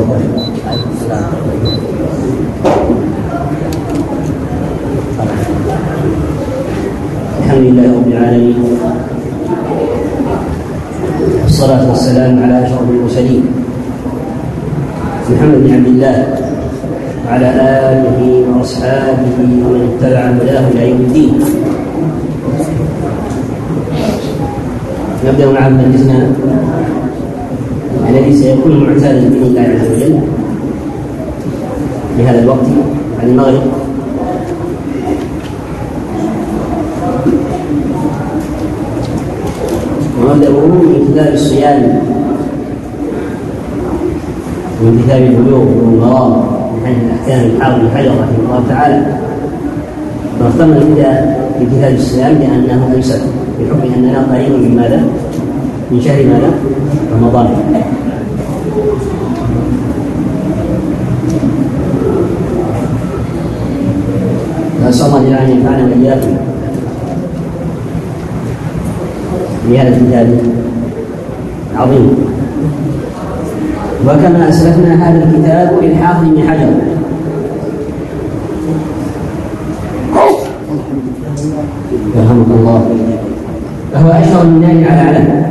الحمد لله رب العالمين والصلاة والسلام على أشرف المرسلين. محمد بن عبد الله. وعلى آله وأصحابه ومن اتبع هداه إلى يوم الدين. نبدأ مع مجلسنا الذي سيكون معتادا باذن الله عز وجل في هذا الوقت عن المغرب ومبدأه من كتاب الصيام من كتاب البلوغ والمرام حيث الأحكام الحافظ الحجر رحمه الله تعالى فاختمنا البدع في كتاب الصيام لأنه أمسك بحكم أننا قريب من ماذا؟ من شهر ماذا؟ رمضان۔ نسأل الله أن ينفعنا وإياكم بهذا الكتاب العظيم وكما أسلفنا هذا الكتاب للحافظ بن حجر يرحمك الله فهو أشهر النار على علم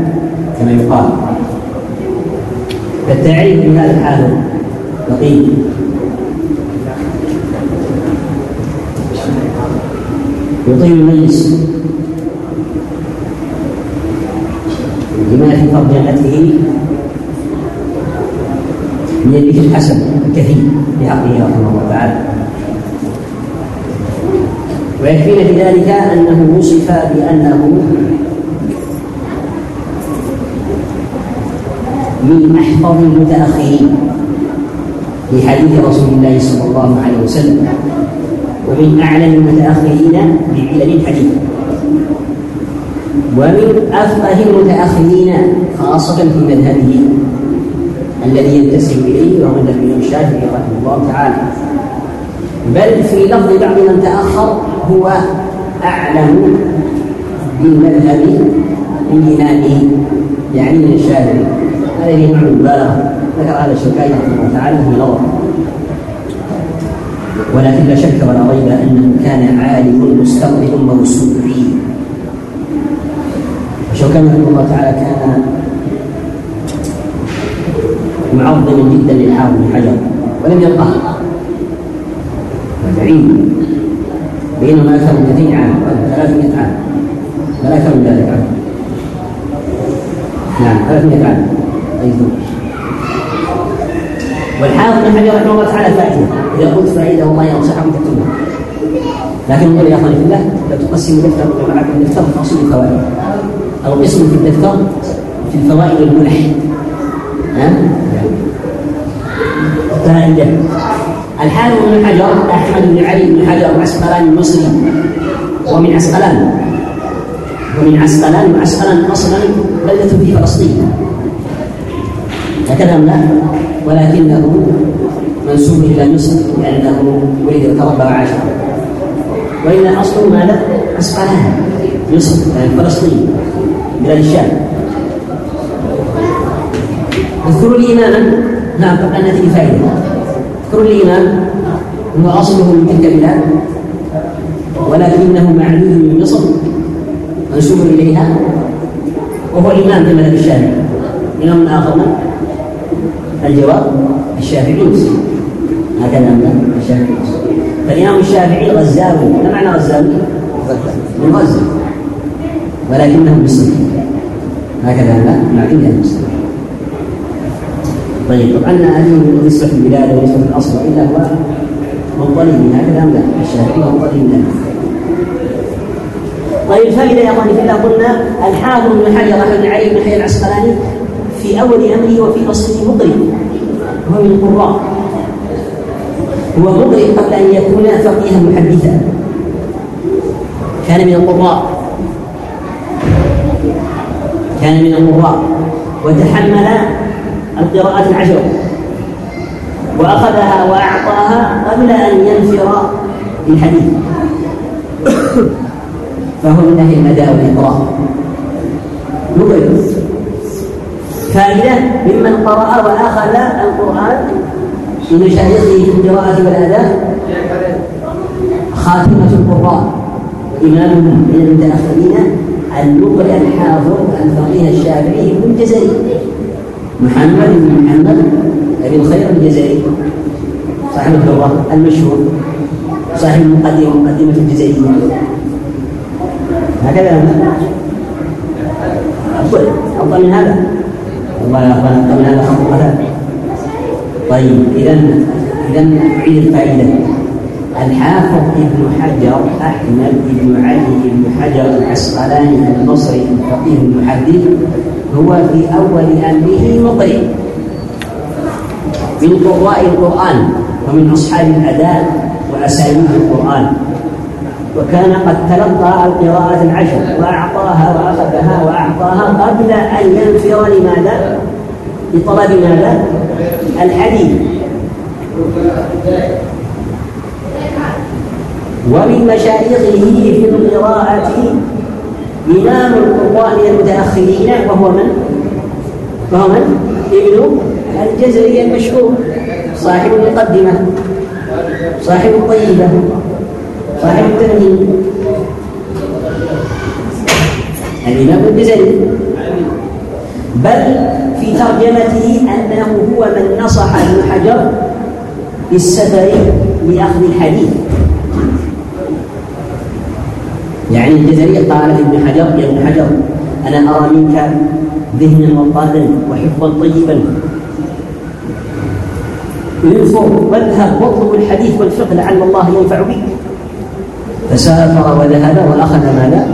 كما يقال فالداعي من هذا. الحال بقي. يطيل المجلس. لما في تطبيقته من الذكر الحسن الكثير بحقه رحمه الله تعالى. ويكفينا في ذلك أنه وصف بأنه من محضر المتأخرين بحديث رسول الله صلى الله عليه وسلم. ومن أعلم المتأخرين بعلم الحديث. ومن أفقه المتأخرين خاصة في مذهبه الذي ينتسب إليه وهو الإمام الشافعي رحمه الله تعالى. بل في لفظ بعض من تأخر هو أعلم بالمذهب من إمامه يعني من الشافعي. هذا فيه نوع المبالغة ذكر هذا الشوكاني رحمه الله تعالى في نظر ولكن لا شك ولا ريب أنه كان عالم مستقبل موسوعي الشوكاني رحمه الله تعالى كان معظما جدا للحافظ بن حجر ولم يلقاه بعيد. بينما أكثر من 200 عام 300 عام. بل أكثر من ذلك عام. نعم 300 عام. والحافظ بن حجر رحمه الله تعالى فائده إذا قلت فائده والله أنصحكم تكتبه لكن نقول يا أخواني في الله لا تقسم دفتر ومعك الدفتر فاصل الفوائد أو اسم في الدفتر في الفوائد الملح ها؟ فائده الحافظ بن حجر أحمد بن علي بن حجر عسقلاني المصري ومن عسقلان ومن عسقلان وعسقلان أصلا بلدة في فلسطين تكلمنا ولكنه منسوب إلى مصر لأنه ولد وتربى وعاش وان أصله ماذا؟ أصفهان مصر فلسطين بلاد الشام اذكروا لي إماما نعم أن في فائدة اذكروا لي إمام هو أصله من تلك البلاد ولكنه معدود من مصر منسوب إليها وهو إمام في بلاد الشام إمام آخر الجواب الشافعي هكذا أنت الشافعي فالإمام الشافعي غزاوي ما معنى غزاوي؟ من غزة ولكنه مسلم هكذا لا معنى أهل مسلم طيب طبعا أنه يصلح البلاد ويصلح الأصل إلا هو منطلب من هكذا أم لا؟ الشافعي منطلب من طيب فإذا يا أخواني فإذا قلنا الحافظ بن حجر رحمه الله عليه بن حجر العسقلاني في أول أمره وفي أصله مقرئ هو من القراء. هو مقرئ قبل أن يكون فقيها محدثا. كان من القراء. كان من القراء. وتحمل القراءة العشر وأخذها وأعطاها قبل أن ينفر الحديث. فهو من أهل المدى والإقراء مقرئ. ثانيا ممن قرأ وأخذ القرآن من في القراءة والأداء خاتمة القراء إمام المتأخرين اللغة الحافظ الفقيه الشافعي بن الجزري محمد بن محمد أبي الخير الجزري صاحب القراء المشهور. صاحب المقدمة مقدمة الجزائرية. هكذا. أفضل من هذا. الله أخوانا قبل طيب إذا إذا عيد الفائدة الحافظ ابن حجر أحمد بن علي بن حجر العسقلاني البصري الفقيه المحدث هو في أول أمره مطرب من قراء القرآن ومن أصحاب الأداء وأساليب القرآن وكان قد تلقى القراءة العشر وأعطاها وأخذها وأعطاها قبل أن ينفر لماذا؟ لطلب ماذا؟ الحديث ومن مشايخه في القراءة إمام القرآن المتأخرين وهو من؟ وهو من؟ ابن الجزري المشهور صاحب المقدمة صاحب الطيبة வாழ்த்துறீங்க أمين الإمام الجزري بل في ترجمته أنه هو من نصح ابن حجر بالسفر لأخذ الحديث. يعني الجزري قال ابن حجر يا ابن حجر أنا أرى منك ذهنا وقادا وحفظا طيبا. انظر واذهب واطلب الحديث والفقه لعل الله ينفع بك. فسافر وذهب وأخذ ماذا؟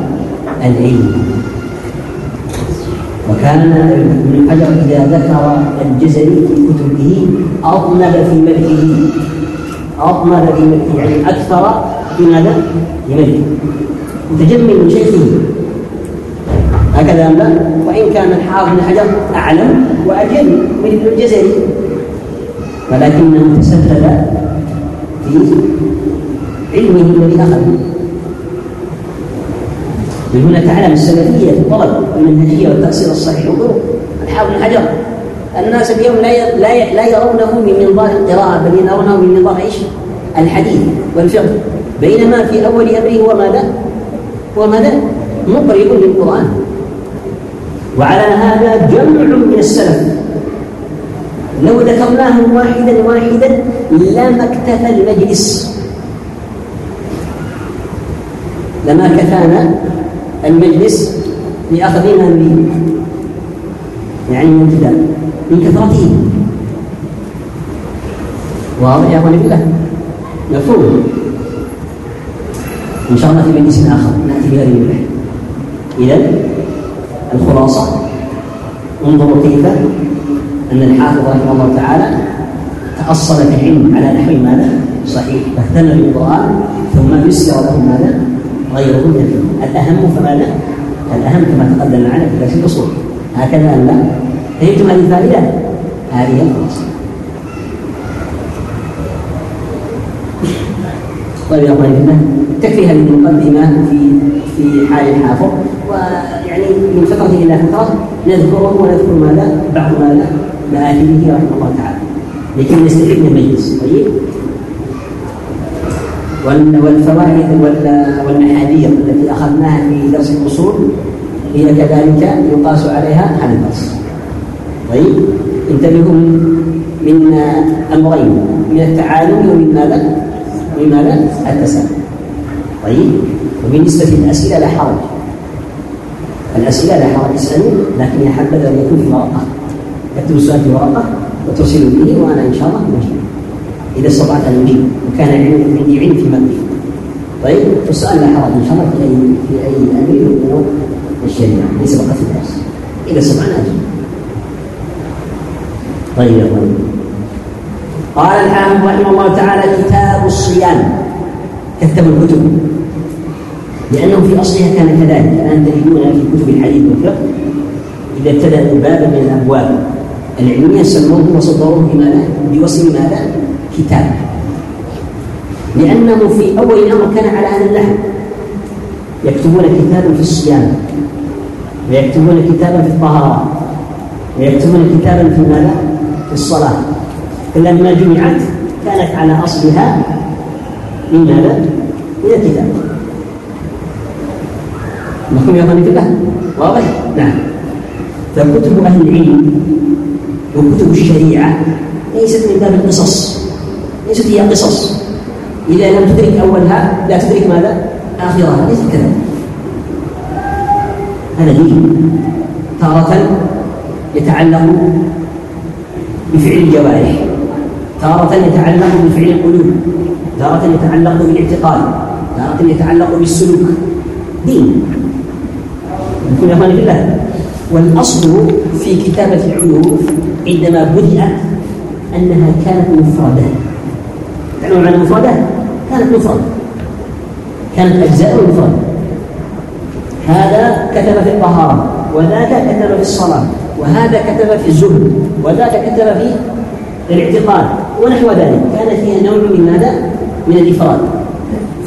العلم وكان ابن حجر إذا ذكر الجزري في كتبه أطلب في ملكه أطلب في ملكه يعني أكثر بماذا؟ بملكه متجمل من شيخه هكذا أم لا؟ وإن كان الحافظ بن حجر أعلم وأجل من الجزري ولكنه تسلل في علمه وبدخله من هنا تعلم السلفية في الطلب والمنهجية والتفسير الصحيح وغيره الحافظ الحجر الناس اليوم لا لا لا يرونه من منظار القراءة بل يرونه من منظار إيش؟ الحديث والفقه. بينما في أول أمره هو ماذا؟ هو ماذا؟ مقرئ للقرآن. وعلى هذا جمع من السلف. لو ذكرناهم واحدا واحدا لما اكتفى المجلس. لما كفانا المجلس لأخذنا من يعني من الجدال من كثرته. واضح يا اخواني بالله مفهوم. إن شاء الله في مجلس آخر نأتي بهذه البحث اذا الخلاصة انظروا كيف أن الحافظ رحمه الله تعالى تأصل في العلم على نحو ماذا؟ صحيح. فاهتم بالقرآن ثم يسر له ماذا؟ غيرهن من الأهم فماذا؟ الأهم كما تقدم معنا في درس الأصول هكذا أن فهمتم هذه الفائدة؟ هذه الأصل طيب يا أخواني الله تكفي هذه المقدمة في في حال الحافظ ويعني من فترة إلى فترة نذكره ونذكر ماذا؟ بعض ماذا؟ مآثره رحمه الله تعالى لكي نستفيد من المجلس طيب؟ والفوائد والمحاذير التي أخذناها في درس الأصول هي كذلك يقاس عليها على الدرس. طيب؟ انتبهوا من أمرين من التعالم ومن ماذا؟ ومن ماذا؟ التسامح. طيب؟ وبالنسبة للأسئلة لا حرج. الأسئلة لا حرج. اسألوا لكن يا حبذا أن يكون في ورقة. تكتب السؤال في ورقة وترسلوا لي وأنا إن شاء الله مجيب. إذا استطعت أن أجيب وكان عندي علم في مبني طيب فالسؤال لا حرج. إن شاء الله في أي في أي أمر من أمور الشريعة. ليس فقط الناس إذا استطعنا أجيب طيب يا قال الحافظ رحمه الله تعالى كتاب الصيام. كتب الكتب. لأنه في أصلها كان كذلك. الآن تجدون في كتب الحديث والفقه إذا ابتدأوا بابا من الأبواب العلمية سموه وصدروه بماذا؟ بوصف ماذا؟ كتاب لأنه في أول الأمر كان على هذا اللحن يكتبون كتابا في الصيام ويكتبون كتابا في الطهارة ويكتبون كتابا في ماذا؟ في الصلاة فلما جمعت كانت على أصلها من ماذا؟ من الكتاب مفهوم يا طالب الله؟ واضح؟ نعم فكتب أهل العلم وكتب الشريعة ليست من باب القصص ليست هي قصص إذا لم تدرك أولها لا تدرك ماذا؟ آخرها ليس كذلك هذا دين تارة يتعلق بفعل الجوارح تارة يتعلق بفعل القلوب تارة يتعلق بالاعتقاد تارة يتعلق بالسلوك دين يكون يا بالله والاصل في كتابه العلوم عندما بدات انها كانت مفرده العلوم عن المفردة كانت مفردة كانت أجزاء مفردة هذا كتب في الطهارة وذاك كتب في الصلاة وهذا كتب في الزهد وذاك كتب في الاعتقاد ونحو ذلك كان فيها نوع من ماذا؟ من الإفراد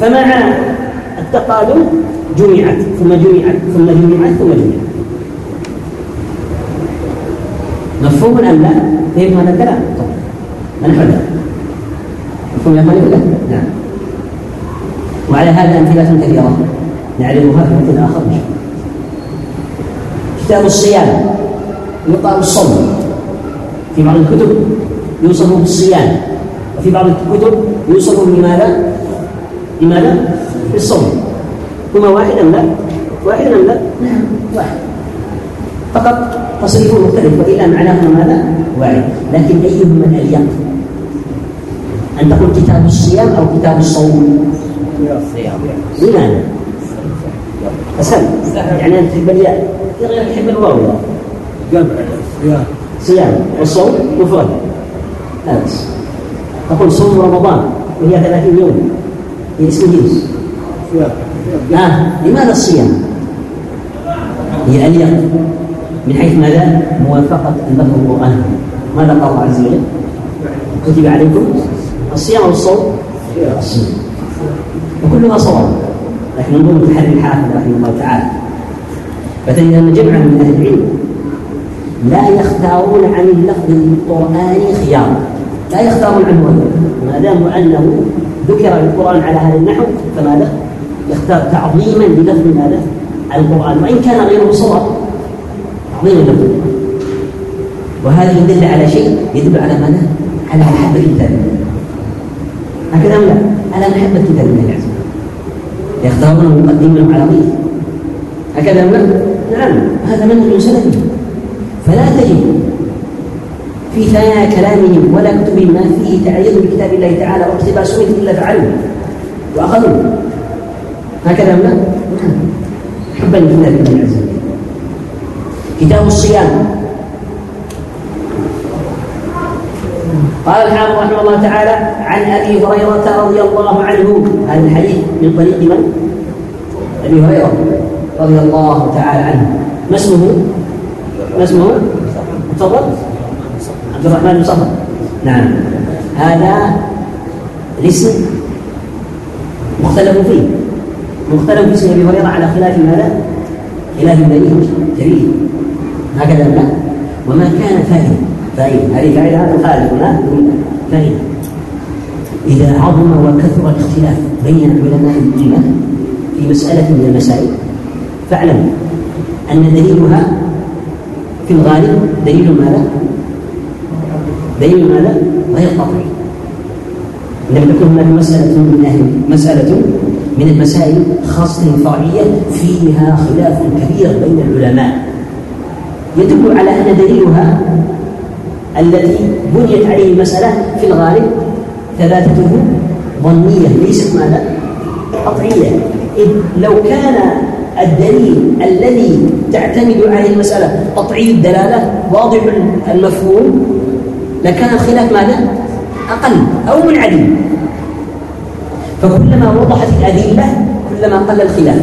فمع التقادم جمعت ثم جمعت ثم جمعت ثم جمعت مفهوم أم لا؟ فهمت هذا الكلام؟ نحو ذلك يكون له ولا نعم وعلى هذا أمثلة كثيرة نعرفها في مثل آخر إن شاء الله كتاب الصيام يقال الصوم في بعض الكتب يوصف بالصيام وفي بعض الكتب يوصف بماذا؟ بماذا؟ بالصوم هما واحد أم لا؟ واحد أم لا؟ نعم واحد فقط تصريفه مختلف وإلا معناهما ماذا؟ واحد لكن أيهما الأليق؟ عندكم كتاب الصيام أو كتاب الصوم مين أنا أسأل يعني أنت تحب الياء غير تحب الواو جمع صيام صيام والصوم مفرد لا بس تقول صوم رمضان وهي 30 يوم هي اسم جنس آه. لماذا الصيام؟ هي الياء من حيث ماذا؟ موافقة المذهب القرآن ماذا قال الله عز وجل؟ كتب عليكم الصيام والصوم الصيام وكلها صواب لكن نقول ضمن تحري الحافظ رحمه الله تعالى فتجد ان جمعا من أهل العلم لا يختارون عن اللفظ القراني خيارا لا يختارون عنه أيضا ما دام انه ذكر القرآن على هذا النحو فماذا يختار تعظيما للفظ ماذا القران وان كان غيره صواب تعظيما للفظ وهذا يدل على شيء يدل على ماذا؟ على حب الكتاب لكن أم لا؟ أنا أحب الكتاب من وجل يختارون المقدمين على مين هكذا من نعم هذا منهج سلفي. فلا تجد في ثنايا كلامهم ولا كتب ما فيه تعريض بكتاب الله تعالى واقتباسهم إلا فعلوا وأخذوا. هكذا لا؟ حبا لله عز وجل كتاب الصيام. قال الحافظ رحمه الله تعالى عن أبي هريرة رضي الله عنه. هذا الحديث من طريق من؟ أبي هريرة رضي الله تعالى عنه. ما اسمه؟ ما اسمه؟ تفضل عبد الرحمن بن صفر نعم. هذا الاسم مختلف فيه. مختلف في اسم أبي هريرة على خلاف ماذا؟ خلاف بني جرير هكذا لا. وما كان فاهم. بعيد هذه بعيدة تخالف هنا. طيب. إذا عظم وكثر الاختلاف بين علماء الأمة في مسألة من المسائل فاعلم أن دليلها في الغالب دليل ماذا؟ دليل ماذا؟ غير قطعي لم تكن هناك مسألة من أهل مسألة من المسائل خاصة الفرعية فيها خلاف كبير بين العلماء. يدل على أن دليلها التي بنيت عليه المسألة في الغالب ثلاثته ظنية ليست ماذا؟ قطعية. إذ لو كان الدليل الذي تعتمد عليه المسألة قطعي الدلالة واضح المفهوم لكان الخلاف ماذا؟ أقل أو منعدم فكلما وضحت الأدلة كلما قل الخلاف.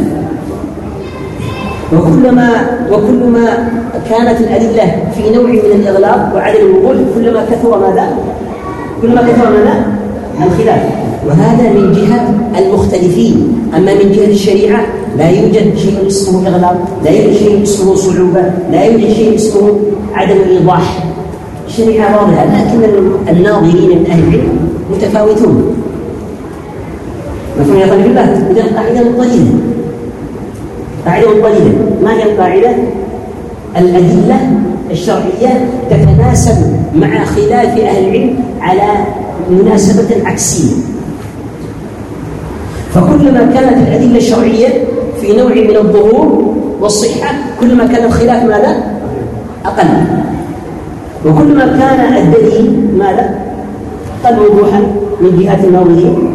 وكلما وكلما كانت الأدلة في نوع من الإغلاق وعدم الوقوع كلما كثر ماذا؟ كلما كثر ماذا؟ الخلاف. وهذا من جهة المختلفين. أما من جهة الشريعة لا يوجد شيء اسمه إغلاق لا يوجد شيء اسمه صعوبة لا يوجد شيء اسمه عدم الإيضاح. الشريعة واضحة لكن الناظرين من أهل العلم متفاوتون. مفهوم يا طالب الله قاعدة القاعدة قاعدة القليلة ما هي القاعدة؟ الأدلة الشرعية تتناسب مع خلاف أهل العلم على مناسبة عكسية فكلما كانت الأدلة الشرعية في نوع من الظهور والصحة كلما كان الخلاف ماذا؟ أقل وكلما كان الدليل ماذا؟ أقل وضوحا من جهة الناظرين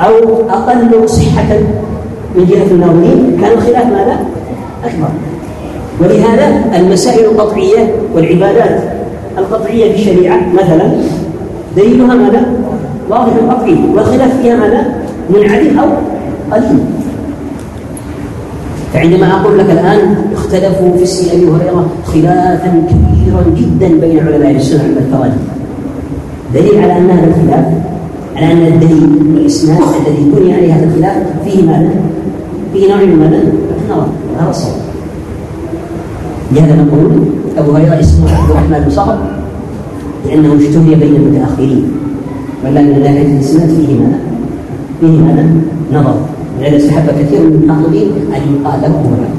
أو أقل صحة من جهة الناظرين كان الخلاف ماذا؟ أكبر ولهذا المسائل القطعية والعبادات القطعية في الشريعة مثلا دليلها ماذا؟ واضح القطعي والخلاف فيها ماذا؟ منعدم أو قليل فعندما أقول لك الآن اختلفوا في السي أبي هريرة خلافا كبيرا جدا بين علماء السنة على دليل على أن هذا الخلاف على أن الدليل والإسناد الذي بني عليه هذا الخلاف فيه ماذا؟ فيه نوع من ماذا؟ نرى هذا صواب لهذا نقول أبو هريرة اسمه عبد الرحمن صخر لأنه اشتهر بين المتأخرين ولا من لا هذه السنة فيه ماذا؟ فيه ماذا؟ نظر لأن استحب كثير من الناظرين أن يقال له أبو هريرة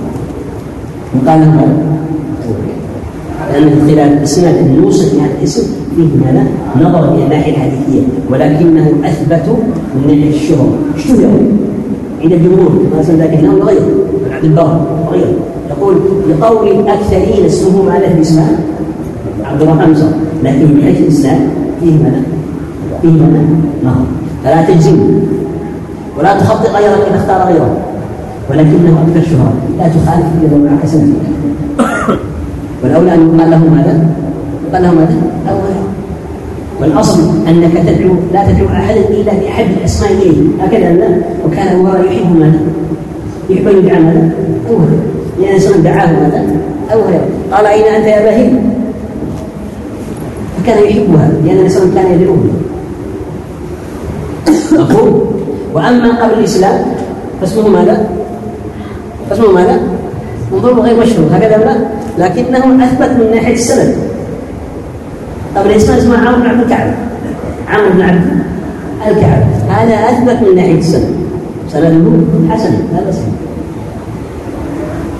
يقال له أبو هريرة لأن خلال السنة أن يوصف بهذا الاسم فيه ماذا؟ نظر إلى الناحية الحديثية ولكنه أثبت من ناحية الشهرة اشتهر عند الجمهور مثلا ذلك الامر وغيره عبد البر وغيره يقول لقول الأكثرين اسمهم على الإسلام عبد الله حمزه لكن من حيث الإسلام فيه ماذا؟ فيه ماذا؟ نهر نعم. فلا تجزم ولا تخطي غيرك اذا اختار غيرك ولكنه أكثر شهرة لا تخالف إلا لو معك سنة والأولى أن يقال له ماذا؟ يقال له ماذا؟ أو والأصل أنك تدعو لا تدعو أحدا إلا بأحد الأسماء إليه هكذا لا وكان هو يحب ماذا؟ يحب أن يدعى ماذا؟ لإنسان دعاه ماذا؟ أو هريرة قال أين أنت يا بهيم فكان يحبها لأن الإنسان كان يدعوه. مفهوم وأما قبل الإسلام فاسمه ماذا؟ فاسمه ماذا؟ انظروا غير مشهور هكذا لا لكنه أثبت من ناحية السند. قبل الإسلام اسمه عمرو بن عبد الكعب عمرو بن عبد الكعب هذا أثبت من ناحية السند. سنده حسن هذا صحيح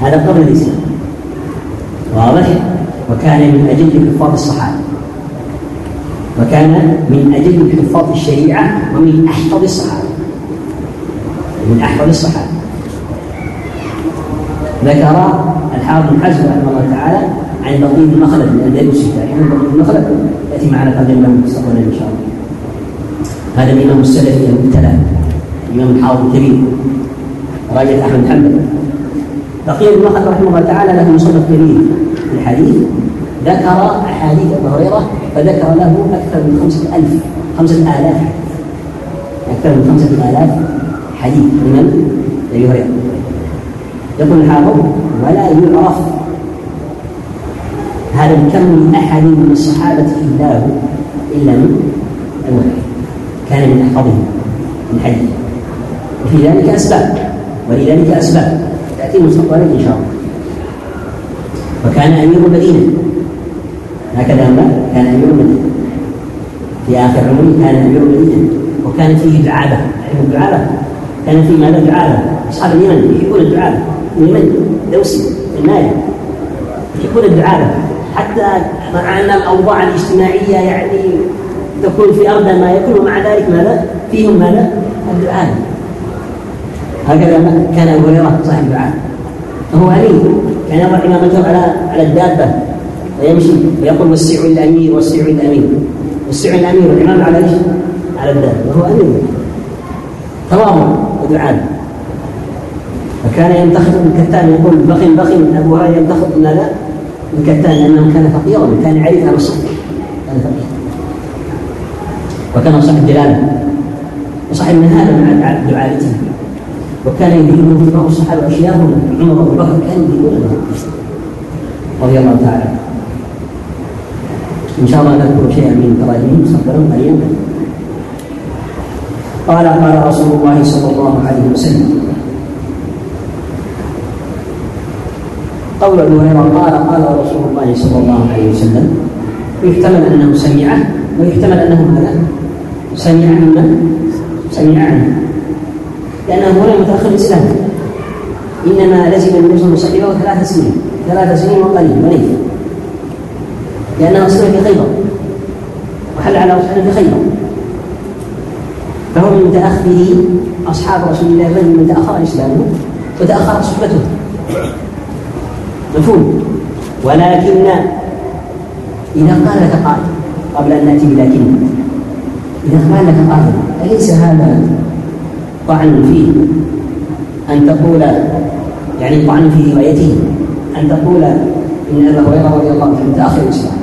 هذا قبل الإسلام واضح؟ وكان من أجل حفاظ الصحابة. وكان من أجل حفاظ الشريعة ومن أحفظ الصحابة. من أحفظ الصحابة. ذكر الحافظ بن حجر رحمه الله تعالى عن بطين المخلف الأندلس. يعني تقريبا بطين المخلف يأتي معنا ترجمة مستقبلا إن شاء الله. هذا الإمام السلفي المبتلى الإمام الحافظ الكبير راجل أحمد حنبل. بقي ابن وقت رحمه الله تعالى له مصنف جميل في الحديث ذكر أحاديث أبو هريرة فذكر له أكثر من خمسة ألف خمسة آلاف أكثر من خمسة آلاف حديث. من؟ أبي هريرة. يقول الحافظ ولا يعرف هذا الكم من أحد من الصحابة في الله إلا من الوحي كان من أحفظهم من حديث وفي ذلك أسباب ولذلك أسباب. سيأتي مستقبلا إن شاء الله وكان أمير المدينة هكذا ما كان أمير المدينة في آخر عمره كان أمير المدينة وكان فيه دعابة علم الدعابة كان فيه ماذا دعابة أصحاب اليمن يحبون الدعابة اليمن دوسي الناية يحبون الدعابة حتى مع أن الأوضاع الاجتماعية يعني تكون في أرض ما يكون ومع ذلك ماذا فيهم ماذا الدعابة هكذا كان ابو هريره صاحب العام فهو علي. كان يضع رجل على على الدابة. ويمشي ويقول والسيع الأمير والسيع الأمير. والسيع الأمير والإمام على إيش؟ على الدابة. وهو أمير. تواضع ودعاء. فكان ينتخب من كتان. يقول بخن بخن أبو هريرة ينتخب من هذا من كتان. لأنه كان فقيرا. كان يعرف هذا الصدق كان وكان صاحب دلاله وصاحب من هذا مع دعالته وكان يدينه بما أصح الأشياء هنا عمر كان بكر كان يدينونه رضي الله تعالى إن شاء الله نذكر شيئا من تراجمهم صبرا قريبا قال قال رسول الله صلى الله عليه وسلم. قول أبو هريرة قال قال رسول الله صلى الله عليه وسلم ويحتمل أنه سمعه ويحتمل أنه ماذا؟ سمع عنا سمع عنه لأن هنا متأخر الإسلام. إنما لزم المسلم صاحبه ثلاث سنين. ثلاث سنين وقليل وليل لأنه صلى في خيبر. وحل على أصحابه في خيبر. فهو من متأخره أصحاب رسول الله بل من تأخر إسلامه وتأخر صحبته. مفهوم؟ ولكن إذا قال لك قائل قبل أن نأتي بلكن إذا قال لك قائل أليس هذا طعن فيه. أن تقول يعني طعن في روايته أن تقول إن أبا هريرة رضي الله عنه من تأخر الإسلام.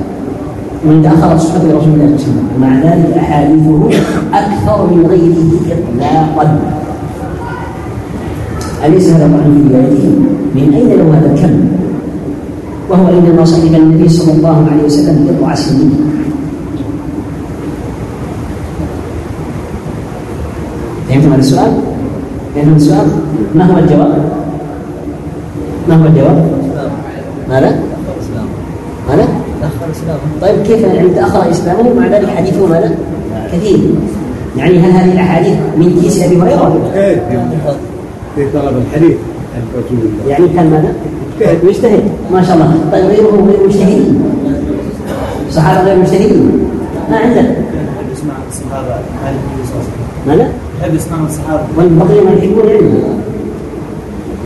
من تأخر صحبة رسول الله صلى الله عليه وسلم. ومع ذلك أحاديثه أكثر من غيره إطلاقا. أليس هذا طعن في روايته؟ من أين له هذا الكم؟ وهو إنما صحب النبي صلى الله عليه وسلم بضع سنين. فهم السؤال فهم السؤال ما هو الجواب ما هو الجواب ماذا ماذا طيب كيف يعني تأخر إسلامه مع ذلك حديثه ماذا؟ كثير. يعني هل هذه الأحاديث من كيس أبي هريرة؟ في طلب الحديث. يعني كان ماذا؟ مجتهد. ما شاء الله. طيب غيره غير مجتهدين. صحابة غير مجتهدين. ما عندك؟ الصحابه عن النبي صلى الله عليه وسلم. اسلام الصحابه والمظلمه يحبون علمه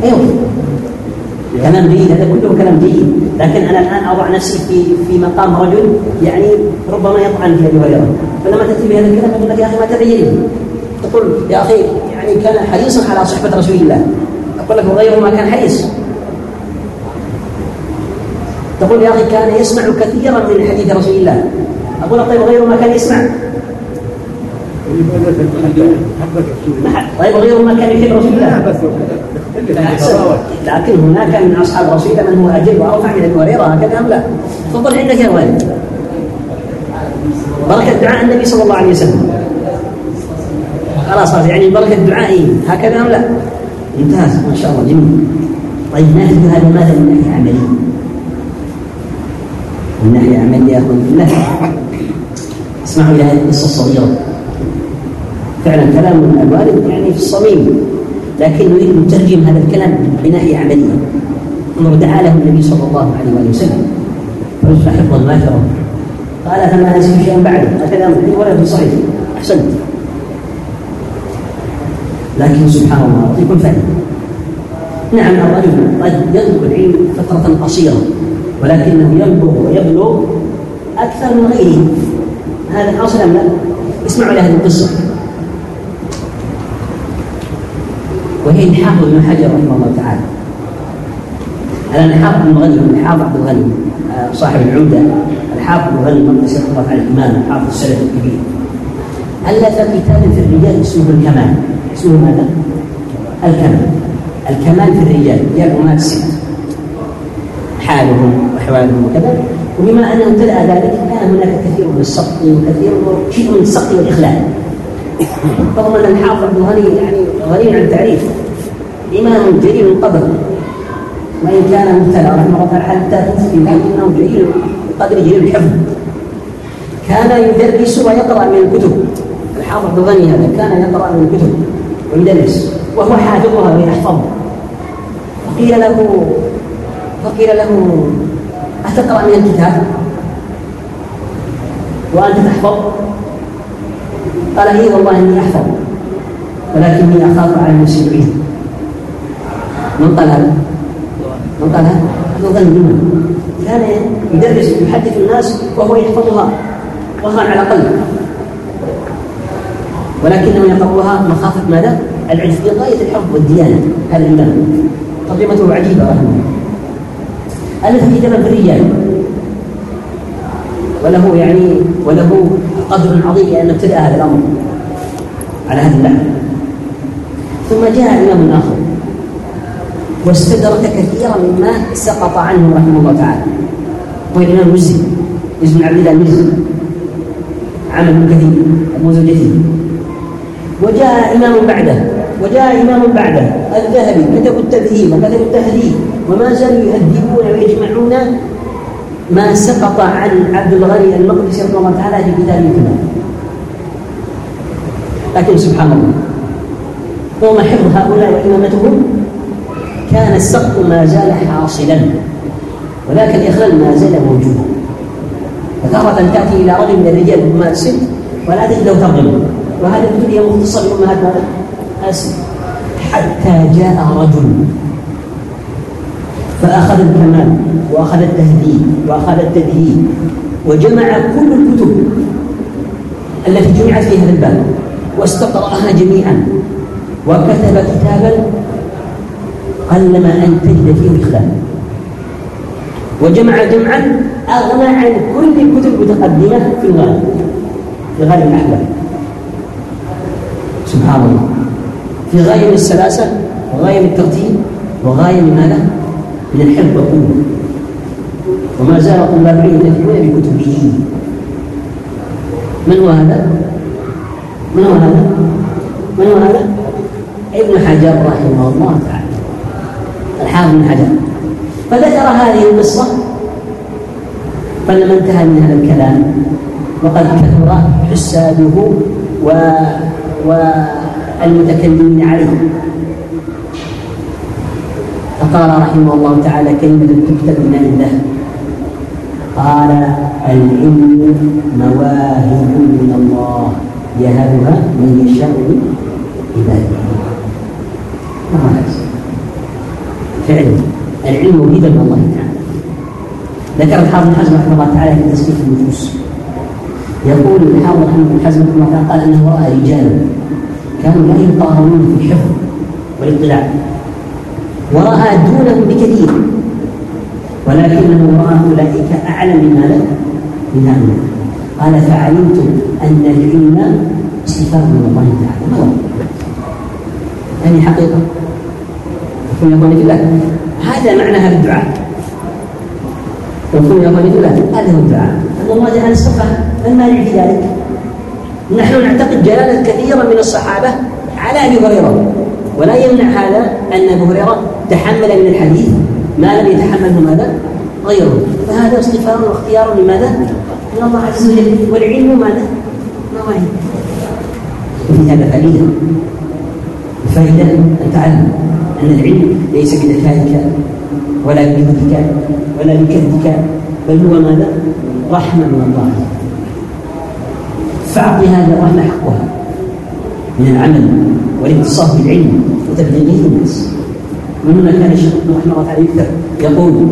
أيوه. كلام جيد هذا كله كلام جيد. لكن أنا الآن أضع نفسي في في مقام رجل يعني ربما يطعن في أبي هريرة. فلما تأتي بهذا الكلام يقول لك يا أخي ما تدري يعني. تقول يا أخي يعني كان حريصا على صحبة رسول الله. أقول لك وغيره ما كان حريص. تقول يا أخي كان يسمع كثيرا من حديث رسول الله. أقول لك طيب غيره ما كان يسمع. طيب هم كان يحب رسول الله. لكن هناك من أصحاب رسول الله من هو أجل وأوفى من أبي هريرة هكذا أم لا؟ تفضل عندك يا والد. بركة دعاء النبي صلى الله عليه وسلم. خلاص يعني بركة دعائي هكذا أم لا؟ ممتاز ما شاء الله جميل. طيب ناخذ هذا المثل من ناحية عملية؟ من ناحية عملية ياخذ النفع اسمعوا إلى هذه القصة الصغيرة. فعلا كلام الوالد يعني في الصميم لكن نريد أن نترجم هذا الكلام بناحيه عمليه انه دعا له النبي صلى الله عليه واله وسلم. فاصبح حفظا شاء قال فما نسيت شيئا بعد كلام عندي ولا في صحيح. أحسنت. لكن سبحان الله يكون فهم نعم الرجل قد يطلب العلم فتره قصيرة ولكنه ينبغ ويبلغ أكثر من غيره. هذا حاصل ام لا؟ اسمعوا لهذه القصة. وهي الحافظ بن حجر رحمه الله تعالى. الان الحافظ بن غني الحافظ عبد الغني آه، صاحب العمده الحافظ بن الغني من نسيت الله على الإمام الحافظ السلف الكبير. ألف كتاب في الرجال اسمه الكمال. اسمه ماذا؟ الكمال. الكمال في الرجال. يعني هناك ست. حالهم وأحوالهم وكذا. وبما أنه امتلأ ذلك كان هناك كثير من السقط وكثير شيء من السقط والإخلال. رغم أن الحافظ بن غني يعني غني عن التعريف. إمام جليل القدر. وإن كان مبتلى رحمه الله حتى تسلم لكنه جليل القدر جليل الحفظ. كان يدرس ويقرأ من الكتب. الحافظ الغني هذا كان يقرأ من الكتب ويدرس وهو حافظها ويحفظها. فقيل له فقيل له أتقرأ من الكتاب؟ وأنت تحفظ؟ قال إي والله إني أحفظ ولكني أخاف على المسلمين. من طلال من منطلق منطلق يظنون كان يدرس يحدث الناس وهو يحفظها وهو على قلبه ولكنهم يقرؤها مخافة ماذا؟ العجز لغاية الحب والديانة. هذا الإمام ترجمته عجيبة رحمه ألف في جبل الرجال وله يعني وله قدر عظيم أن ابتدأ هذا الأمر على هذا اللعب ثم جاء إمام آخر. واستدرك كثيرا مما سقط عنه رحمه الله تعالى. وإن المزي ابن عبد الله المزي عمل كثير وزوجته وجاء إمام بعده وجاء إمام بعده الذهبي كتب التذهيب وكتب التهذيب وما زالوا يهذبون ويجمعون ما سقط عن عبد الغني المقدسي رحمه الله تعالى في كتابه كمان لكن سبحان الله وما حفظ هؤلاء وإمامتهم كان السقط ما زال حاصلا ولكن الإخلال ما زال موجودا. فتارة تأتي إلى رجل من الرجال أمهات سن ولا تجد له ترجمة وهذه الدنيا مختصة بما آسف حتى جاء رجل. فأخذ الكمال وأخذ التهذيب وأخذ التدهيب وجمع كل الكتب التي جمعت في هذا الباب واستقرأها جميعا وكتب كتابا قلما أن تجد فيه إخلاف وجمع جمعا أغنى عن كل كتب متقدمة في الغالب في غالب الأحوال سبحان الله في غاية من السلاسة وغاية من الترتيب وغاية من ماذا؟ من الحب والقوة وما زال طلاب العلم ينتفعون بكتبه من هو هذا؟ من هو هذا؟ من هو هذا؟ ابن حجر رحمه الله تعالى حامل حجر فذكر هذه القصة فلما انتهى من هذا الكلام وقد كثر حساده و والمتكلمين عليه. فقال رحمه الله تعالى كلمة تكتب من الله. قال العلم مواهب من الله يهبها من يشاء عباده. فعلا العلم يريد من الله تعالى ذكر الحافظ بن حزم رحمه الله تعالى في تسبيح النفوس. يقول الحافظ بن حزم رحمه الله قال إنه رأى رجالا كانوا لا يطاهرون في الحفظ والاطلاع. ورأى دونهم بكثير. ولكنه رأى أولئك اعلى مما له من هذا قال فعلمت أن العلم صفات من الله تعالى. هذه حقيقة. يا اخواني في الله هذا معنى هذا الدعاء يقول يا اخواني في الله هذا هو الدعاء ان الله جعل الصفه ما المانع في ذلك؟ نحن نعتقد جلالة كثيرا من الصحابه على ابي هريره ولا يمنع هذا ان ابو هريره تحمل من الحديث ما لم يتحمله ماذا؟ غيره فهذا اصطفار واختيار لماذا؟ من الله عز وجل والعلم ماذا؟ مواهب وفي هذا فائده الفائده التعلم أن العلم ليس بنفاذك ولا بجهدك ولا بكذبك بل هو ماذا؟ رحمة من الله فأعطي هذا الرحمة حقها من العمل والاتصاف بالعلم وتبليغه الناس من هنا كان الشيخ رحمه الله تعالى يقول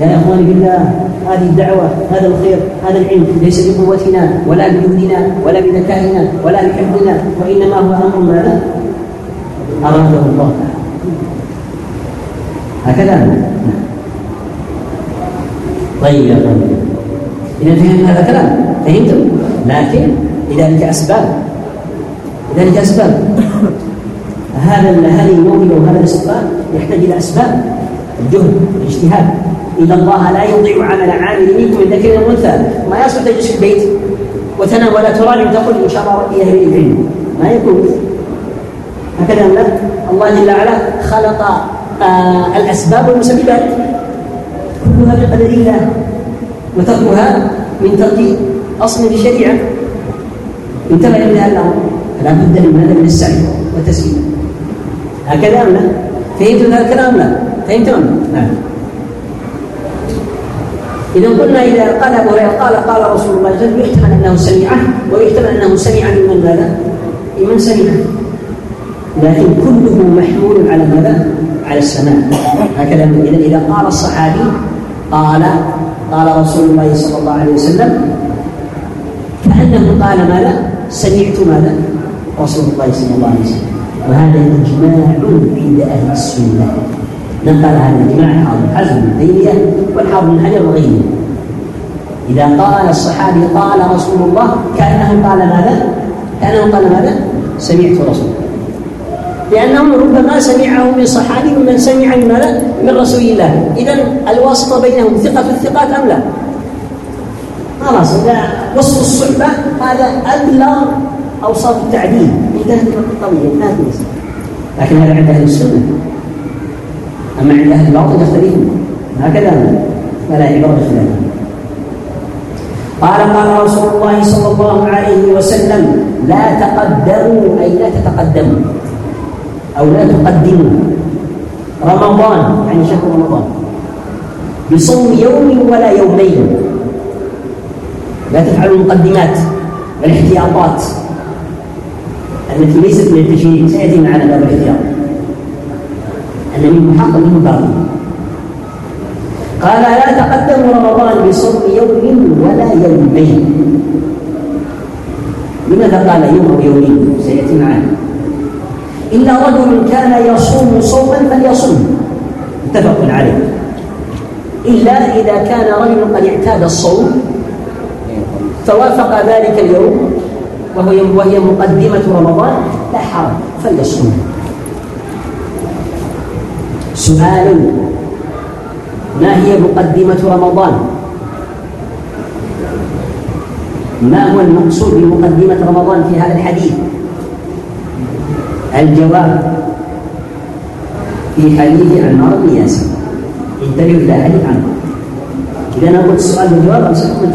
يا إخواني بالله هذه الدعوة هذا الخير هذا العلم ليس بقوتنا ولا بجهدنا ولا بذكائنا ولا بحفظنا وإنما هو أمر ماذا؟ أراده الله تعالى هكذا. طيب. إذا فهمنا هذا كلام فهمتم؟ لكن لذلك أسباب. لذلك أسباب. هذا هذه الموهبة وهذا الأسباب يحتاج إلى أسباب. الجهد والاجتهاد إن الله لا يضيع عمل عامل منكم من ذكر وأنثى ما يصلح تجلس في البيت وتنام ولا تراني وتقول إن شاء الله ربي يهدي العلم. ما يكون. هكذا الله جل وعلا خلق آه، الأسباب والمسببات كلها بقدر الله وتركها من ترك أصل الشريعة انتبه إلى هذا الأمر فلا بد من هذا من السعي والتسليم هكذا أم لا؟ فهمت هذا الكلام لا؟ فهمت أم نعم إذا قلنا إذا قال أبو هريرة قال قال رسول الله صلى الله عليه وسلم يحتمل أنه سمعه ويحتمل أنه سمع ممن ماذا؟ ممن سمعه لكن كله محمول على ماذا؟ على السماء. هكذا إذن إذا قال الصحابي قال قال رسول الله صلى الله عليه وسلم كأنه قال ماذا؟ سمعت ماذا؟ رسول الله صلى الله عليه وسلم. وهذا إجماع عند أهل السنة. من قال هذا الإجماع؟ حاضر حزم الدينية والحافظ بن حجر وغيره. إذا قال الصحابي قال رسول الله كأنه قال ماذا؟ كأنه قال ماذا؟ سمعت رسول لأنهم ربما سمعه من صحابي ومن سمع من ماذا؟ من رسول الله. إذا الواسطة بينهم ثقة في الثقات أم لا؟ خلاص إذا وصف الصحبة هذا أدلى أوصاف التعديل. انتهت القضية انتهت الناس لكن هذا عند أهل السنة. أما عند أهل الباطل يختلفون هكذا فلا عبرة بخلاف قال قال رسول الله صلى الله عليه وسلم لا تقدروا أي لا تتقدموا. أو لا تقدموا رمضان يعني شهر رمضان. بصوم يوم ولا يومين. لا تفعلوا المقدمات والاحتياطات التي ليست من التشريع سيأتي معنا باب الاحتياط. أن منه حق منه باب. قال لا تقدموا رمضان بصوم يوم ولا يومين. لماذا قال يوم ويومين سيأتي معنا. إلا رجل كان يصوم صوما فليصوم متفق عليه. إلا إذا كان رجل قد اعتاد الصوم فوافق ذلك اليوم وهي مقدمة رمضان لا حرج فليصوم. سؤال ما هي مقدمة رمضان؟ ما هو المقصود بمقدمة رمضان في هذا الحديث؟ الجواب في حديث عن مرض ياسر انتبهوا إلى حديث عن مرض إذا أنا قلت السؤال والجواب امسككم من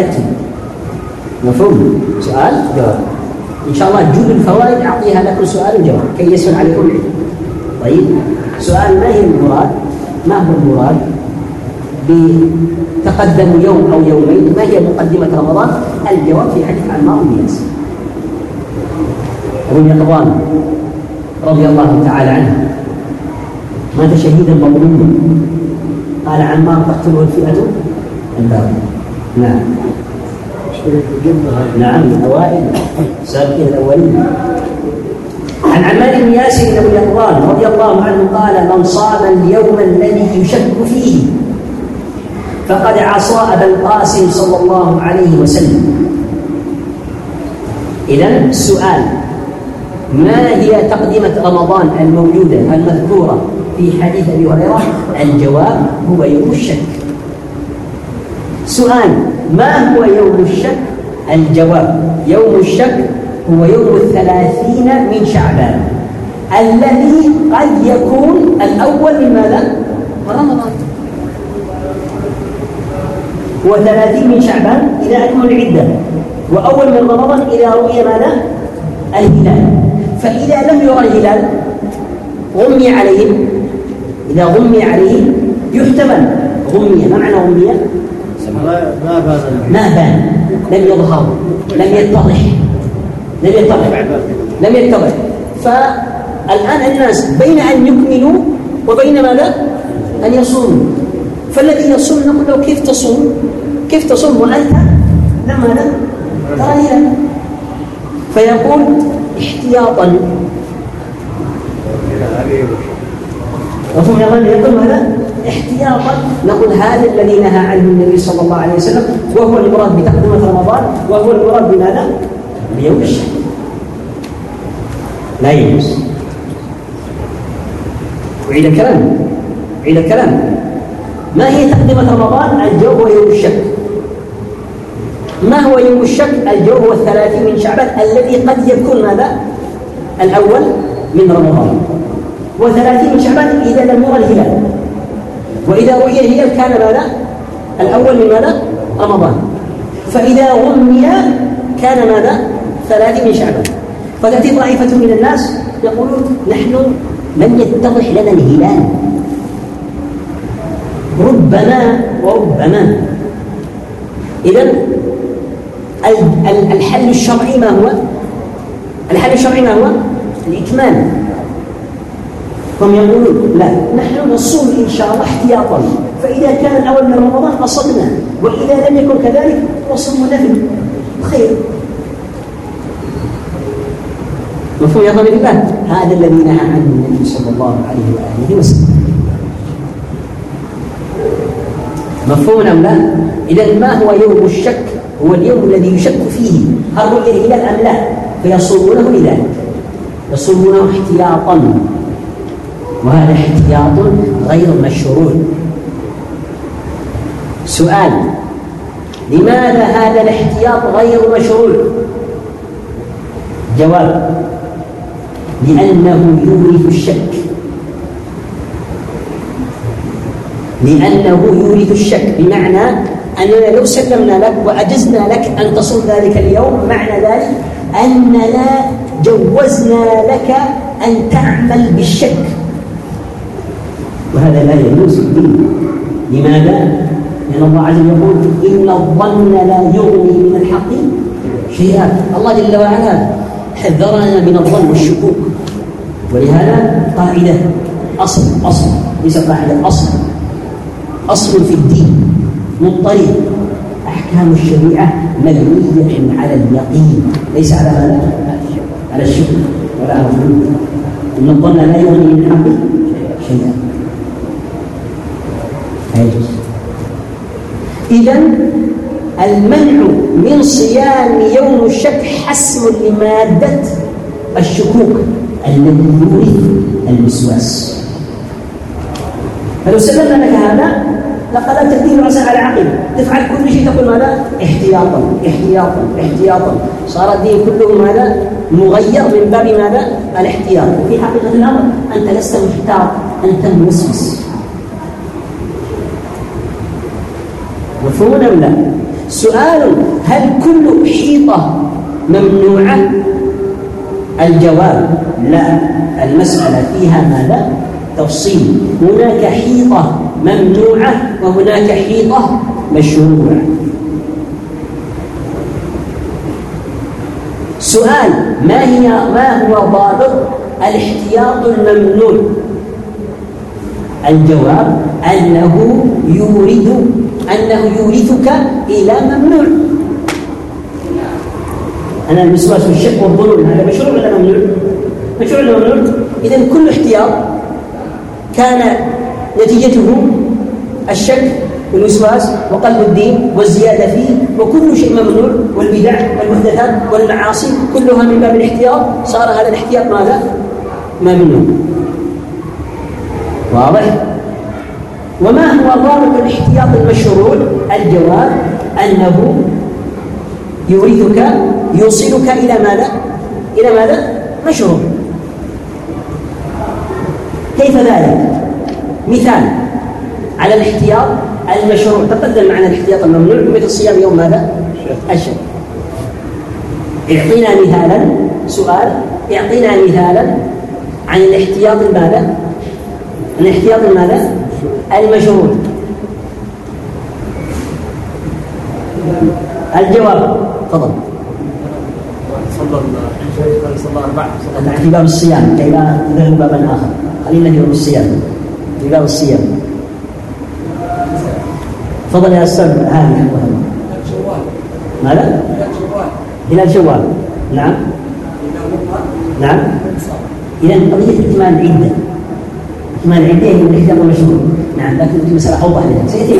مفهوم؟ سؤال جواب. إن شاء الله جود الفوائد أعطيها لكم سؤال وجواب. كي يسهل عليكم العلم طيب سؤال ما هي المراد؟ ما هو المراد؟ بتقدم يوم أو يومين ما هي مقدمة رمضان؟ الجواب في حديث عن مرض ياسر أبو اليقظان. رضي الله تعالى عنه. مات شهيدا مظلوما. قال عمار تقتله الفئة الباقية. نعم. نعم الأوائل سابقين الأولين. عن عمار بن ياسر بن يقظان رضي الله عنه قال من صام اليوم الذي يشك فيه فقد عصى أبا القاسم صلى الله عليه وسلم. إذا السؤال ما هي تقدمة رمضان الموجودة المذكورة في حديث أبي هريرة؟ الجواب هو يوم الشك. سؤال ما هو يوم الشك؟ الجواب يوم الشك هو يوم الثلاثين من شعبان. الذي قد يكون الأول من ماذا؟ رمضان. وثلاثين من شعبان إذا أكمل العدة. وأول من رمضان إذا رؤي ماذا؟ الهلال. فإذا لم يرى الهلال غمي عليه إذا غمي عليه يحتمل. غمي ما معنى غمية؟ ما بان. ما بان. لم يظهر لم يتضح لم يتضح لم يتضح. فالآن الناس بين أن يكملوا وبين ماذا؟ أن يصوموا. فالذي يصوم نقول له كيف تصوم؟ كيف تصوم؟ وأنت لما لا ترى فيقول احتیاطاً۔ يا اخوان يقول احتياطا. نقول هذا الذي نهى عنه النبي صلى الله عليه وسلم وهو المراد بتقدمه رمضان وهو المراد بماذا؟ بيوم الشهر. لا يجوز. أعيد الكلام. أعيد الكلام. ما هي تقدمة رمضان؟ الجو ويوم الشهر. ما هو يوم الشك؟ اليوم هو الثلاثين من شعبان الذي قد يكون ماذا؟ الأول من رمضان. وثلاثين من شعبان إذا لم يرى الهلال. وإذا رؤي الهلال كان ماذا؟ الأول من ماذا؟ رمضان. فإذا غمي كان ماذا؟ ثلاثين من شعبان. فتأتي طائفة من الناس يقولون نحن لم يتضح لنا الهلال. ربما وربما. إذا الحل الشرعي ما هو؟ الحل الشرعي ما هو؟ الإكمال هم يقولون لا نحن نصوم إن شاء الله احتياطا فإذا كان الأول من رمضان قصدنا وإذا لم يكن كذلك وصلنا لهم خير. مفهوم يا طالب الله هذا الذي نهى عنه النبي صلى الله عليه وآله وسلم. مفهوم أم لا؟ إذا ما هو يوم الشك؟ هو اليوم الذي يشك فيه هل رؤية الهلال أم لا فيصومونه لذلك يصومونه احتياطا. وهذا احتياط غير مشروع. سؤال لماذا هذا الاحتياط غير مشروع؟ جواب لأنه يورث الشك. لأنه يورث الشك بمعنى أننا لو سلمنا لك وعجزنا لك أن تصل ذلك اليوم معنى ذلك أننا جوزنا لك أن تعمل بالشك. وهذا لا يجوز الدين لماذا؟ لأن الله عز وجل يقول إن الظن لا يغني من الحق شيئا. الله جل وعلا حذرنا من الظن والشكوك. ولهذا قاعدة أصل أصل ليس قاعدة أصل. أصل في الدين. مضطرب أحكام الشريعة مبنيه على اليقين. ليس على ماذا؟ على الشك ولا على الظن إن الظن لا يغني من الحق شيئا. اذا المنع من صيام يوم الشك حسم لمادة الشكوك الذي يورث الوسواس فلو سلمنا لك هذا لقد تدين عسى على عقل. تفعل كل شيء تقول ماذا؟ احتياطا احتياطا احتياطا. صار الدين كله ماذا؟ مغير من باب ماذا؟ الاحتياط. وفي حقيقة الأمر أنت لست محتاط أنت موسوس مفهوم أم لا؟ سؤال هل كل حيطة ممنوعة؟ الجواب لا. المسألة فيها ماذا؟ تفصيل. هناك حيطة ممنوعة وهناك حيطة مشروعة سؤال ما هي ما هو ضابط الاحتياط الممنوع الجواب أنه يورد أنه يورثك إلى ممنوع أنا المسواس والشق والظنون هذا مشروع ولا ممنوع؟ مشروع ولا ممنوع؟ إذا كل احتياط كان نتيجته الشك والوسواس وقلب الدين والزيادة فيه وكل شيء ممنوع والبدع والمحدثات والمعاصي كلها من باب الاحتياط صار هذا الاحتياط ماذا؟ ممنوع واضح؟ وما هو ضابط الاحتياط المشروع؟ الجواب أنه يريدك يوصلك إلى ماذا؟ إلى ماذا؟ مشروع كيف ذلك؟ مثال على الاحتياط المشروع. تقدم معنا الاحتياط الممنوع مثل صيام يوم ماذا؟ الشهر اعطينا مثالا سؤال اعطينا مثالا عن الاحتياط ماذا؟ الاحتياط ماذا؟ المشروع. الجواب تفضل. صلى الله عليه وسلم. صلى الصيام كيما ذهب باب آخر. خلينا في الصيام لغوثية تفضل يا أستاذ هاني ماذا؟ هلال شوال نعم نعم إذا قضية إكمال عدة إكمال عدة هي من الكتاب المشهور نعم لكن في مسألة أوضح لها سيأتي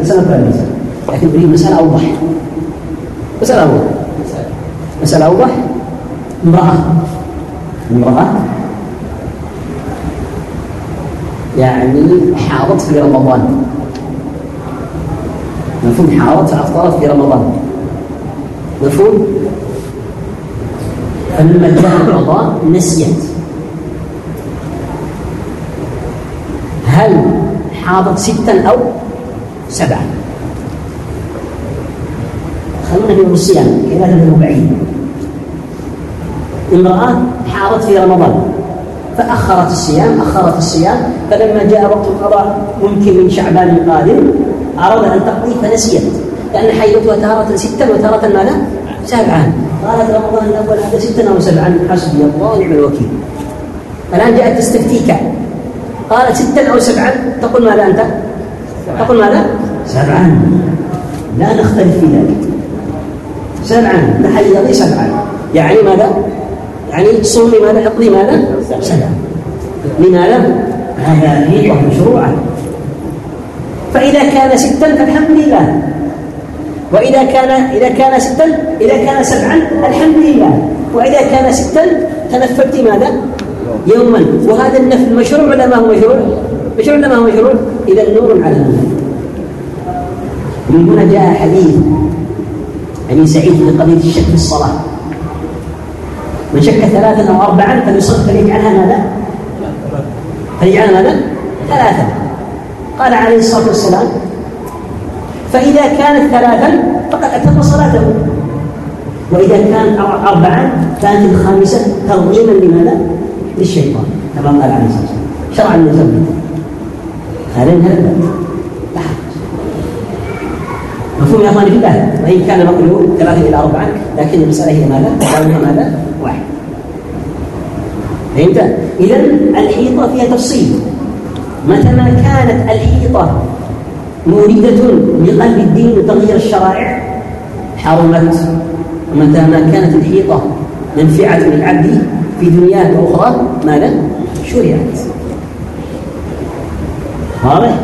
مسألة كلها المسألة لكن أريد مسألة أوضح مسألة أوضح مسألة أوضح امرأة امرأة يعني حاضت في رمضان مفهوم حاضت أفطرت في رمضان مفهوم فلما جاء رمضان نسيت هل حاضت ستا أو سبعا خلونا في الصيام كيف هذا بعيد امرأة حاضت في رمضان فأخرت الصيام أخرت الصيام فلما جاء وقت القضاء ممكن من شعبان القادم أراد أن تقضي فنسيت لأن حيضتها تارة ستا وتارة ماذا؟ سبعا قالت رمضان الأول هذا ستا أو سبعا حسبي الله ونعم الوكيل الآن جاءت تستفتيك قالت ستا أو سبعا تقول ماذا أنت؟ تقول ماذا؟ سبعا لا نختلف في ذلك سبعا محل يضي سبعا يعني ماذا؟ يعني صومي ماذا؟ اقضي ماذا؟ سلام لماذا؟ هذا هداني مشروعة فإذا كان ستا فالحمد لله وإذا كان إذا كان ستا إذا كان سبعا الحمد لله وإذا كان ستا تنفلت ماذا؟ يوما وهذا النفل مشروع ولا ما هو مشروع؟ مشروع ولا ما هو مشروع؟ إذا نور على النور من هنا جاء حديث أبي سعيد في قضية الشك في الصلاة من شك ثلاثا أو أربعا فليصدق فليجعلها ماذا؟ فليجعلها ماذا؟ ثلاثا قال عليه الصلاة والسلام فإذا كانت ثلاثا فقد أتم صلاته وإذا كان أربعا كانت الخامسة ترغيما لماذا؟ للشيطان كما قال عليه الصلاة والسلام شرعا مثبتا خالين هذا مفهوم يا أخواني في الله وإن كان مقلوب ثلاثة إلى أربعة لكن المسألة هي ماذا؟ ماذا؟ فهمت؟ إذا الحيطة فيها تفصيل متى ما كانت الحيطة موردة لقلب الدين وتغيير الشرائع حرمت ومتى ما كانت الحيطة منفعة للعبد في دنياه وأخرى ماذا؟ شرعت واضح؟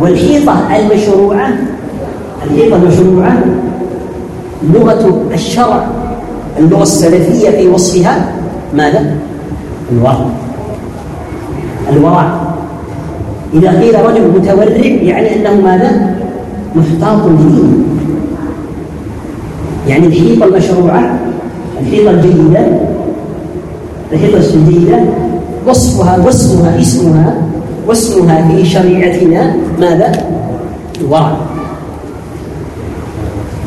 والحيطة المشروعة الحيطة المشروعة لغة الشرع اللغة السلفية في وصفها ماذا؟ الورع الورع إذا قيل رجل متورع يعني أنه ماذا؟ محتاط بدينه يعني الحيطة المشروعة الحيطة الجيدة الحيطة الجيدة وصفها واسمها اسمها واسمها في شريعتنا ماذا؟ الورع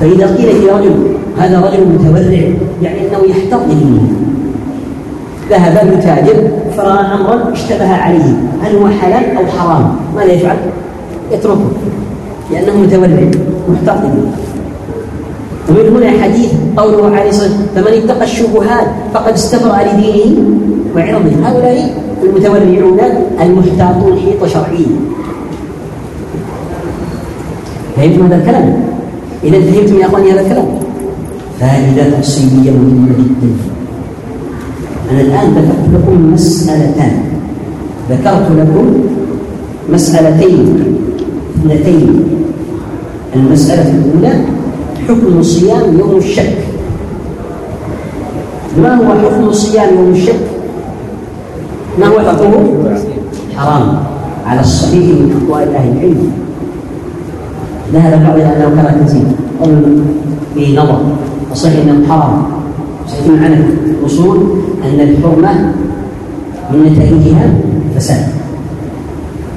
فإذا قيل إلى رجل هذا رجل متورع يعني أنه يحتاط بدينه ذهب المتاجر فرأى أمرا اشتبه عليه هل هو حلال أو حرام؟ ماذا يفعل؟ يتركه لأنه متولد محتاط ومن هنا حديث قوله عليه الصلاة والسلام فمن اتقى الشبهات فقد استبرأ لدينه وعرضه. هؤلاء المتورعون المحتاطون حيط شرعي. فهمتم هذا الكلام؟ إذا فهمتم يا أخواني هذا الكلام. فائدة تفصيلية مهمة جدا. أنا الآن ذكرت لكم مسألتان. ذكرت لكم مسألتين اثنتين. المسألة الأولى حكم صيام يوم الشك. ما هو حكم صيام يوم الشك؟ ما هو حكمه؟ حرام. على الصحيح من أقوال أهل العلم. ذهب بعض إلى أنه كان تزيد قول في نظر وصحيح أنه حرام. سيكون على الأصول. أن الحرمة من نتائجها فساد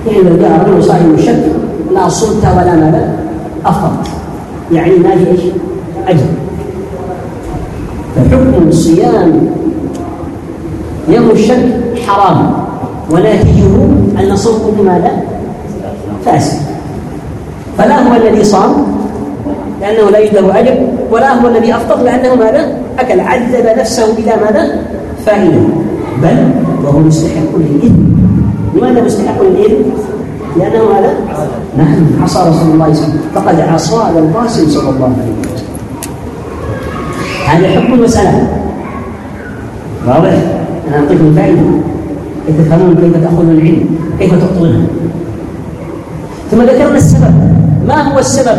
يعني لو جاء رجل صاحب الشك لا صمت ولا مال أفطرت يعني ما في إيش؟ أجر فحكم صيام يوم الشك حرام وناتجه أن صومه ماذا؟ فاسد فلا هو الذي صام لأنه لا يجده أجر ولا هو الذي أفطر لأنه ماذا؟ أكل عذب نفسه إلى ماذا؟ ثانيا. بل وهو مستحق للإذن. لماذا مستحق للإذن؟ لأنه ماذا؟ نعم عصى رسول الله صلى الله عليه وسلم. فقد عصى على القاسم صلى الله عليه وسلم. هذا حكم المسألة. واضح؟ أنا أعطيكم فائدة كيف تفهمون؟ كيف تأخذون العلم؟ كيف تعطونه؟ ثم ذكرنا السبب. ما هو السبب؟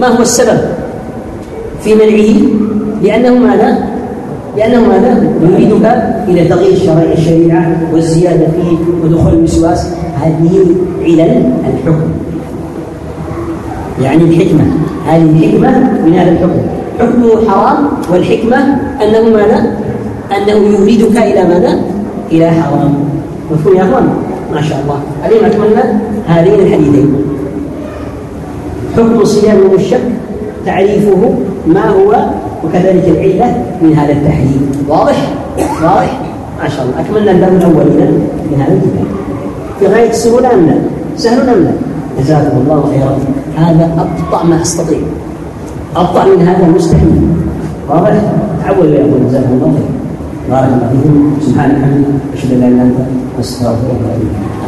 ما هو السبب في منعه؟ لأنه ماذا؟ لأنه ماذا؟ يريدك إلى تغيير شرائع الشريعة والزيادة فيه ودخول الوسواس هذه علل الحكم يعني الحكمة هذه الحكمة من هذا الحكم حكمه حرام والحكمة أنه ماذا؟ أنه يريدك إلى ماذا؟ إلى حرام مفهوم يا أخوان؟ ما شاء الله علينا أتمنى هذين الحديثين حكم الصيام الشك تعريفه ما هو وكذلك العلة من هذا التحليل. واضح؟ واضح؟ ما شاء الله. أكملنا الباب الأول من من هذا الكتاب في غاية السهولة أم لا؟ سهل أم لا؟ جزاكم الله خيرا. هذا أبطأ ما أستطيع. أبطأ من هذا مستحيل واضح؟ تعودوا يا أبو جزاكم الله خيرا. بارك الله فيكم. سبحانك. وبحمدك أشهد أن لا إله إلا أنت. أستغفرك وأتوب إليك.